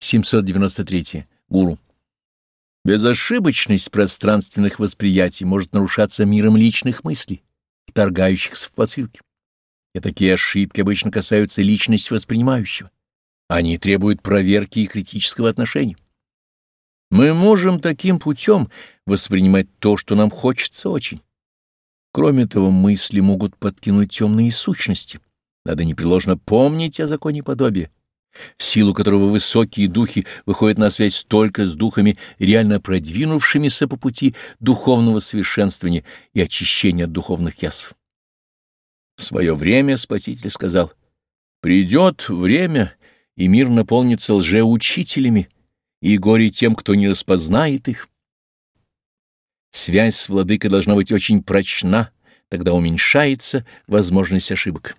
793. Гуру. Безошибочность пространственных восприятий может нарушаться миром личных мыслей, вторгающихся в посылки. И такие ошибки обычно касаются личности воспринимающего. Они требуют проверки и критического отношения. Мы можем таким путем воспринимать то, что нам хочется очень. Кроме того, мысли могут подкинуть темные сущности. Надо непреложно помнить о законе подобия в силу которого высокие духи выходят на связь только с духами, реально продвинувшимися по пути духовного совершенствования и очищения от духовных язв. В свое время Спаситель сказал, «Придет время, и мир наполнится лжеучителями, и горе тем, кто не распознает их». Связь с владыкой должна быть очень прочна, тогда уменьшается возможность ошибок.